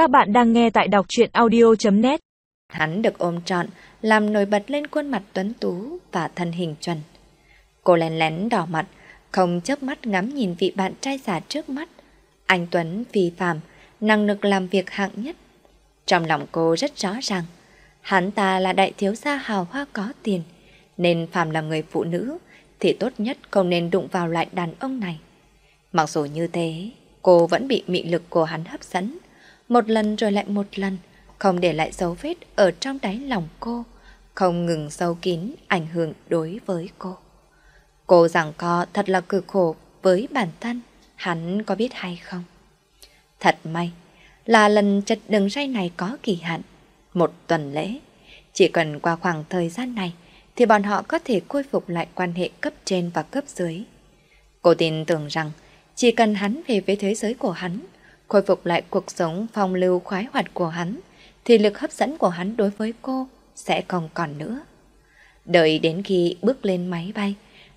Các bạn đang nghe tại đọc truyện audio.net Hắn được ôm trọn, làm nổi bật lên khuôn mặt tuấn tú và thân hình chuẩn. Cô lén lén đỏ mặt, không chớp mắt ngắm nhìn vị bạn trai già trước mắt. Anh Tuấn phi phàm, năng lực làm việc hạng nhất. Trong lòng cô rất rõ ràng, hắn ta là đại thiếu gia hào hoa có tiền, nên phàm là người phụ nữ thì tốt nhất không nên đụng vào loại đàn ông này. Mặc dù như thế, cô vẫn bị mị lực của hắn hấp dẫn, một lần rồi lại một lần, không để lại dấu vết ở trong đáy lòng cô, không ngừng sâu kín ảnh hưởng đối với cô. Cô rằng co thật là cực khổ với bản thân, hắn có biết hay không? Thật may là lần chật đường ray này có kỳ hạn, một tuần lễ. Chỉ cần qua khoảng thời gian này thì bọn họ có thể khôi phục lại quan hệ cấp trên và cấp dưới. Cô tin tưởng rằng chỉ cần hắn về với thế giới của hắn, khôi phục lại cuộc sống phong lưu khoái hoạt của hắn, thì lực hấp dẫn của hắn đối với cô sẽ không còn nữa. Đợi đến khi bước lên máy bay,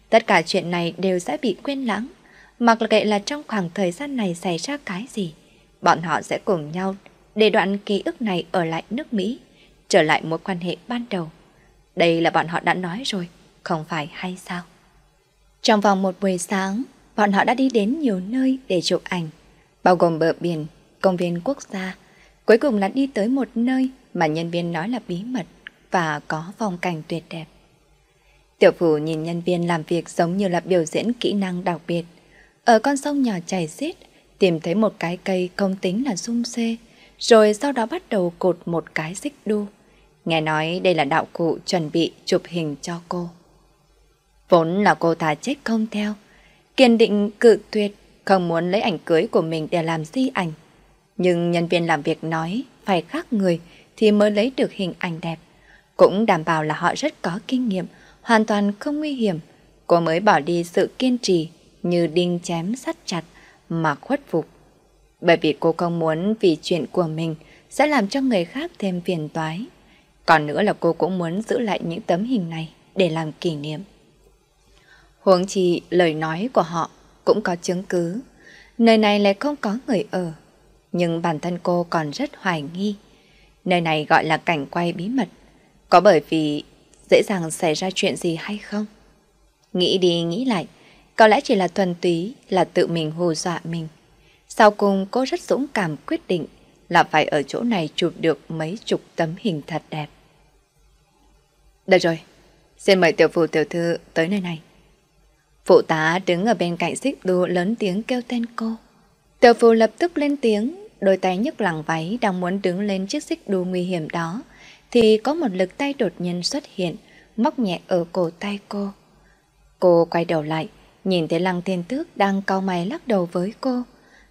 tất cả chuyện này đều sẽ bị quên lãng. Mặc kệ là trong khoảng thời gian này xảy ra cái gì, bọn họ sẽ cùng nhau để đoạn ký ức này ở lại nước Mỹ, trở lại mối quan hệ ban đầu. Đây là bọn họ đã nói rồi, không phải hay sao? Trong vòng một buổi sáng, bọn họ đã đi đến nhiều nơi để chụp ảnh, bao gồm bờ biển, công viên quốc gia. Cuối cùng là đi tới một nơi mà nhân viên nói là bí mật và có phong cảnh tuyệt đẹp. Tiểu phủ nhìn nhân viên làm việc giống như là biểu diễn kỹ năng đặc biệt. Ở con sông nhỏ chảy xiết, tìm thấy một cái cây không tính là sung xê, rồi sau đó bắt đầu cột một cái xích đu. Nghe nói đây là đạo cụ chuẩn bị chụp hình cho cô. Vốn là cô ta chết không theo, kiên định cự tuyệt, không muốn lấy ảnh cưới của mình để làm di ảnh. Nhưng nhân viên làm việc nói phải khác người thì mới lấy được hình ảnh đẹp. Cũng đảm bảo là họ rất có kinh nghiệm, hoàn toàn không nguy hiểm. Cô mới bỏ đi sự kiên trì như đinh chém sắt chặt mà khuất phục. Bởi vì cô không muốn vì chuyện của mình sẽ làm cho người khác thêm phiền toái. Còn nữa là cô cũng muốn giữ lại những tấm hình này để làm kỷ niệm. Huống chi lời nói của họ cũng có chứng cứ. Nơi này lại không có người ở. Nhưng bản thân cô còn rất hoài nghi. Nơi này gọi là cảnh quay bí mật. Có bởi vì dễ dàng xảy ra chuyện gì hay không? Nghĩ đi nghĩ lại, có lẽ chỉ là thuần túy là tự mình hù dọa mình. Sau cùng cô rất dũng cảm quyết định là phải ở chỗ này chụp được mấy chục tấm hình thật đẹp. Được rồi, xin mời tiểu phụ tiểu thư tới nơi này. Phụ tá đứng ở bên cạnh xích đu lớn tiếng kêu tên cô. Tiểu phụ lập tức lên tiếng, đôi tay nhấc lẳng váy đang muốn đứng lên chiếc xích đu nguy hiểm đó, thì có một lực tay đột nhiên xuất hiện, móc nhẹ ở cổ tay cô. Cô quay đầu lại, nhìn thấy lăng thiên tước đang cau mày lắc đầu với cô,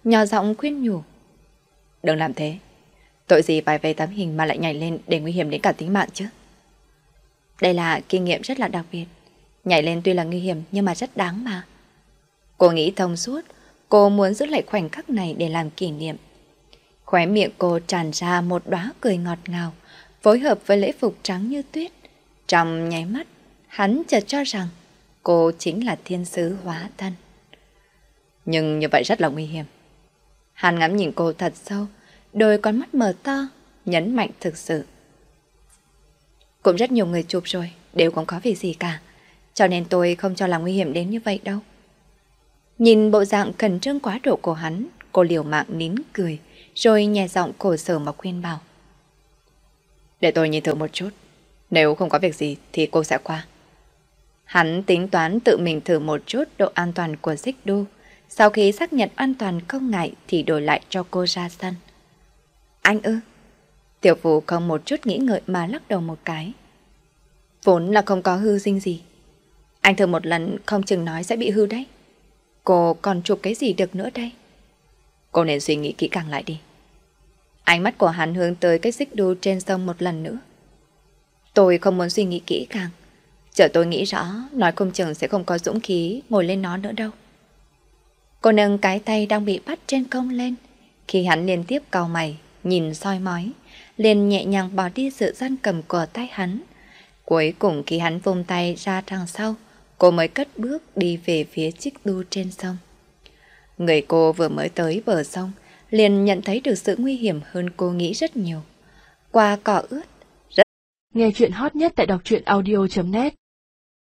nhỏ giọng khuyên nhủ. Đừng làm thế, tội gì phải về tấm hình mà lại nhảy lên để nguy hiểm đến cả tính mạng chứ. Đây là kinh nghiệm rất là đặc biệt. Nhảy lên tuy là nguy hiểm nhưng mà rất đáng mà. Cô nghĩ thông suốt, cô muốn giữ lại khoảnh khắc này để làm kỷ niệm. Khóe miệng cô tràn ra một đóa cười ngọt ngào, phối hợp với lễ phục trắng như tuyết. Trong nháy mắt, hắn chợt cho rằng cô chính là thiên sứ hóa thân. Nhưng như vậy rất là nguy hiểm. Hắn ngắm nhìn cô thật sâu, đôi con mắt mở to, nhấn mạnh thực sự. Cũng rất nhiều người chụp rồi, đều không có việc gì cả. Cho nên tôi không cho là nguy hiểm đến như vậy đâu. Nhìn bộ dạng khẩn trương quá độ của hắn, cô liều mạng nín cười, rồi nhẹ giọng cổ sở mà khuyên bảo. Để tôi nhìn thử một chút, nếu không có việc gì thì cô sẽ qua. Hắn tính toán tự mình thử một chút độ an toàn của xích đu. Sau khi xác nhận an toàn không ngại thì đổi lại cho cô ra sân. Anh ư? Tiểu phụ không một chút nghĩ ngợi mà lắc đầu một cái. Vốn là không có hư dinh gì. Anh thử một lần không chừng nói sẽ bị hư đấy. Cô còn chụp cái gì được nữa đây? Cô nên suy nghĩ kỹ càng lại đi. Ánh mắt của hắn hướng tới cái xích đu trên sông một lần nữa. Tôi không muốn suy nghĩ kỹ càng. Chờ tôi nghĩ rõ, nói không chừng sẽ không có dũng khí ngồi lên nó nữa đâu. Cô nâng cái tay đang bị bắt trên công lên. Khi hắn liên tiếp cau mày, nhìn soi mói, liền nhẹ nhàng bỏ đi sự gian cầm của tay hắn. Cuối cùng khi hắn vung tay ra đằng sau, cô mới cất bước đi về phía chiếc đu trên sông. Người cô vừa mới tới bờ sông, liền nhận thấy được sự nguy hiểm hơn cô nghĩ rất nhiều. Qua cỏ ướt, Nghe chuyện hot nhất tại đọc truyện audio.net